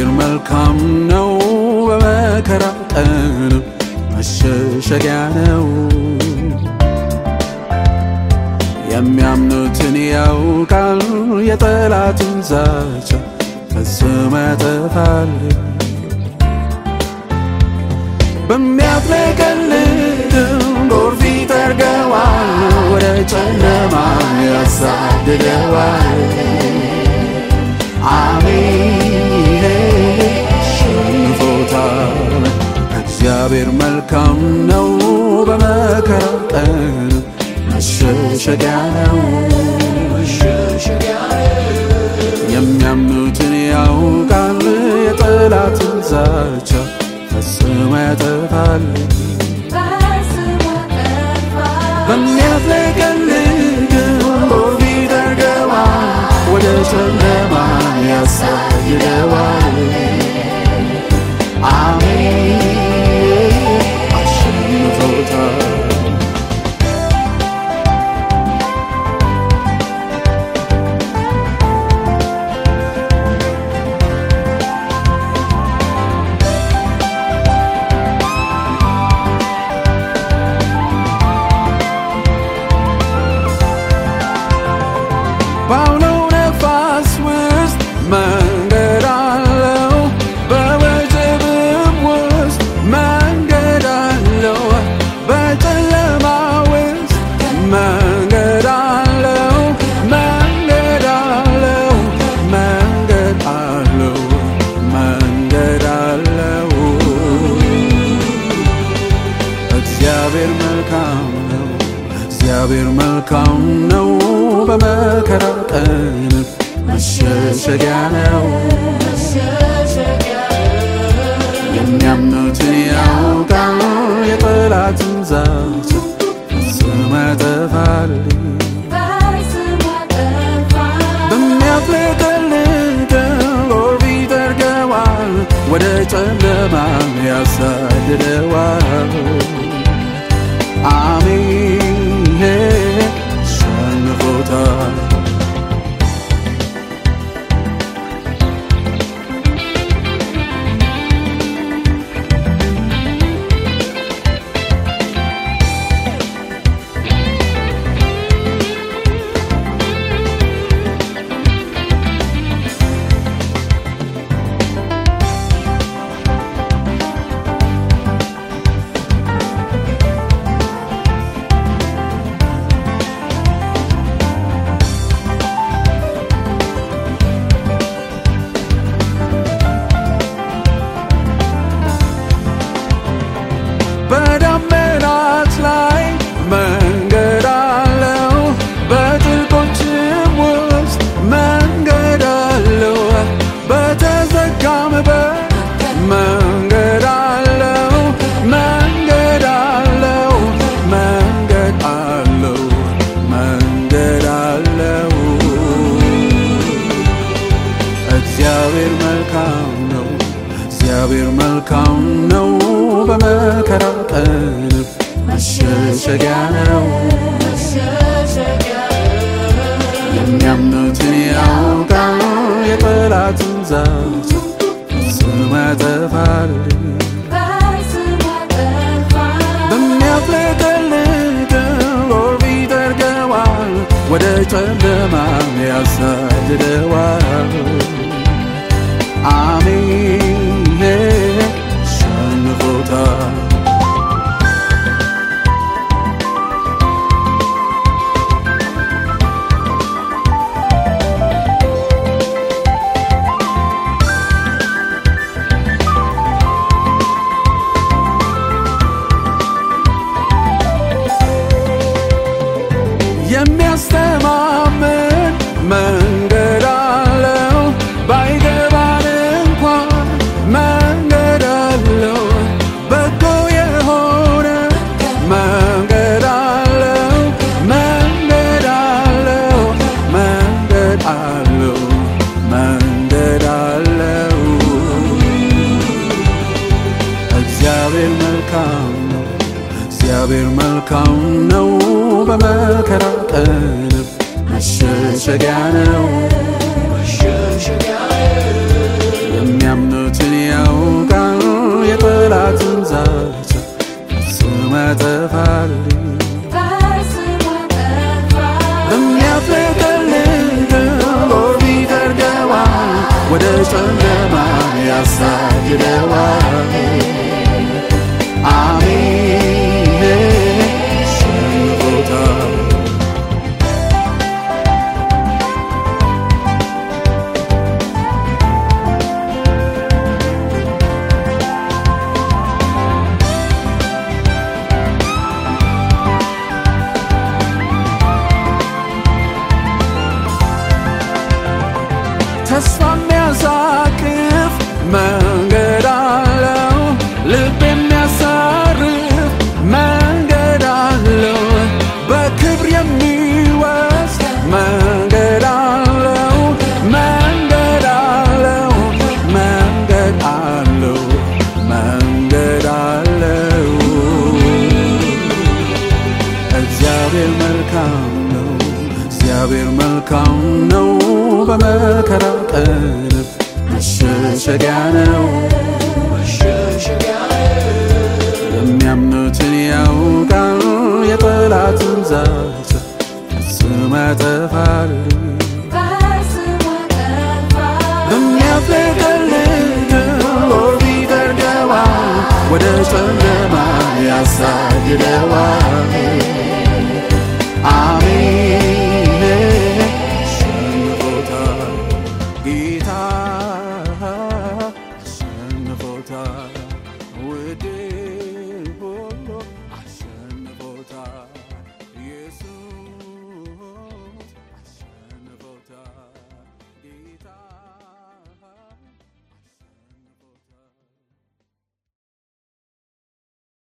እግዚአብሔር መልካም ነው በመከራ ቀን መሸሸጊያ ነው። የሚያምኑትን ያውቃል የጠላትን ዛቻ ፈጽሞ ያጠፋል። በሚያጥለቀልቅ ጎርፍ ይጠርገዋል፣ ወደ ጨለማ ያሳድደዋል። መልካም ነው በመከራ ቀን መሸሸጊያ ነው። የሚያምኑትን ያውቃል የጠላትን ዛቻ ፈጽሞ ያጠፋል። ይጠርገዋል፣ ወደ ጨለማ ያሳድደዋል። አሜን መልካም ነው በመከራ ቀን መሸሸጊያ ነው። የሚያምኑትን ያውቃል የጠላትን ዛቻ ፈጽሞ ያጠፋል። በሚያጥለቀልቅ ጎርፍ ይጠርገዋል፣ ወደ ጨለማ ያሳድደዋል። አሜን time. መሸሸጊያ ነው። የሚያምኑትን ያውቃል የጠላትን ዛቻ ፈጽሞ ያጠፋል። ወደ ጨለማ ያሳድደዋል። አሜን እግዚአብሔር መልካም ነው፣ በመከራ ቀንም መሸሸጊያ ነው። የሚያምኑትን ያውቃል፣ የጠላትን ዛቻ ፈጽሞ ያጠፋል። ወደ ጨለማ ያሳድደዋል ተስፋ እግዚአብሔር መልካም ነው። በመከራ ቀን መሸሸጊያ ነው። የሚያምኑትን ያውቃል። የጠላትን ዛቻ ፈጽሞ ያጠፋል። ወደ ጨለማ ያሳድደዋል።